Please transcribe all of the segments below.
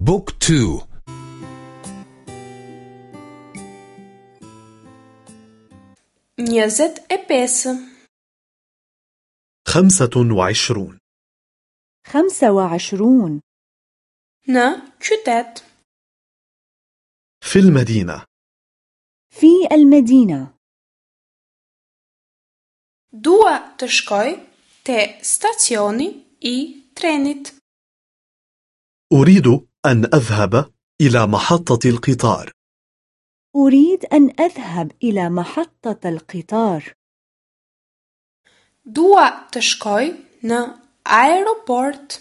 بوك تو e pesë خمسة وعشرون. خمسة وعشرون. Në qytet. في المدينة. في المدينة. Të shkoj te stacioni i trenit. أريد أن أذهب إلى محطة القطار. أريد أن أذهب إلى محطة القطار. Dua të shkoj në aeroport.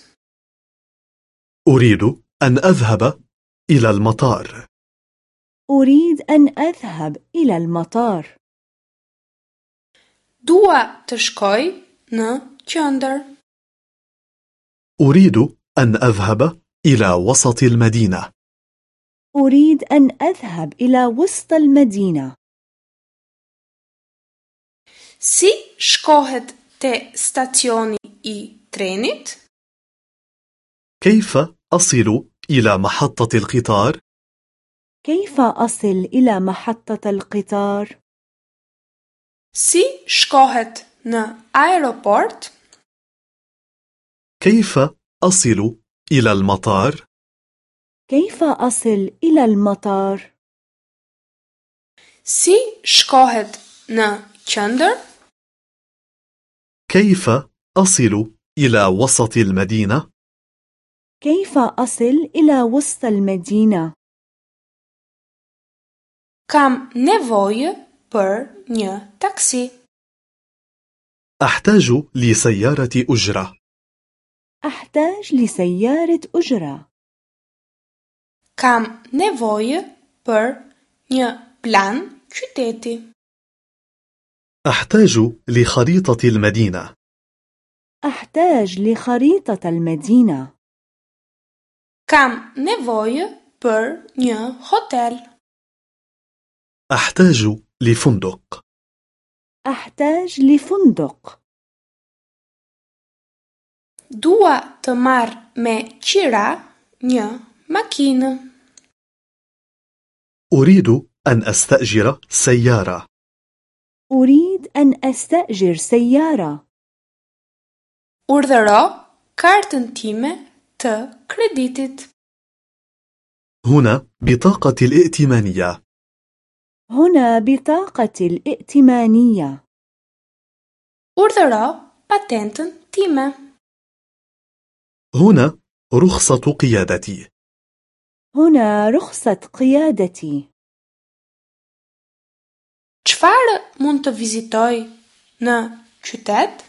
أريد أن أذهب إلى المطار. أريد أن أذهب إلى المطار. Dua të shkoj në qendër. أريد أن أذهب إلى وسط المدينة أريد أن أذهب إلى وسط المدينة si shkohet te stacioni i trenit كيف أصل إلى محطة القطار؟ كيف أصل إلى محطة القطار؟ si shkohet në aeroport كيف أصل إلى المطار؟ كيف أصل إلى المطار؟ si shkohet në qendër كيف أصل إلى وسط المدينة؟ كيف أصل إلى وسط المدينة؟ kam nevojë për një taksi أحتاج لسيارة أجرة أحتاج لسيارة أجرة. Kam nevojë për një plan qyteti. أحتاج لخريطة المدينة. أحتاج لخريطة المدينة. Kam nevojë për një hotel. أحتاج لفندق. أحتاج لفندق. Dua të marr me qira një makinë. أريد أن أستأجر سيارة. أريد أن أستأجر سيارة. Urdhëro kartën time të kreditit. هنا بطاقة الائتمانية. هنا بطاقة الائتمانية. Urdhëro patentën time. هنا رخصة قيادتي هنا رخصة قيادتي mund të vizitoj në qytet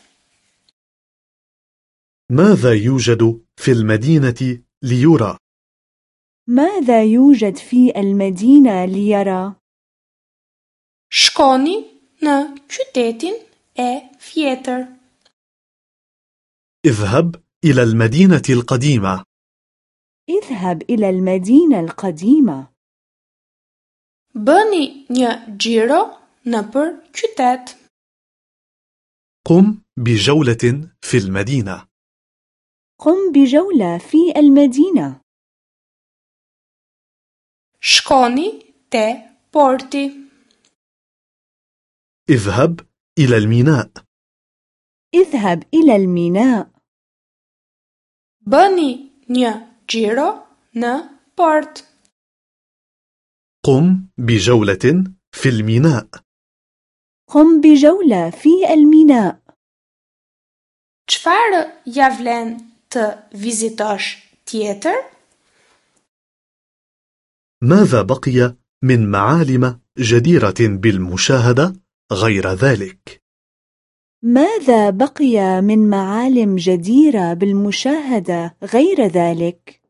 ماذا يوجد في المدينة ليرى؟ ماذا يوجد في المدينة ليرى؟ shkoni në qytetin e vjetër اذهب إلى المدينة القديمة. اذهب إلى المدينة القديمة. Bëni një xhiro nëpër qytet. قم بجولة في المدينة. قم بجولة في المدينة. Shkoni te porti. اذهب إلى الميناء. اذهب إلى الميناء. Bëni një xhiro në port. قم بجولة في الميناء قم بجولة في الميناء çfarë ja vlen të vizitosh tjetër? ماذا بقي من معالم جديرة بالمشاهدة غير ذلك؟ ماذا بقي من معالم جديرة بالمشاهدة غير ذلك؟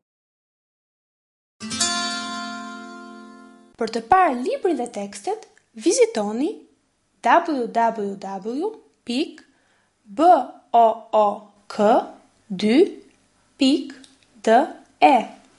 Për të parë librin dhe tekstet, vizitoni www.book2.de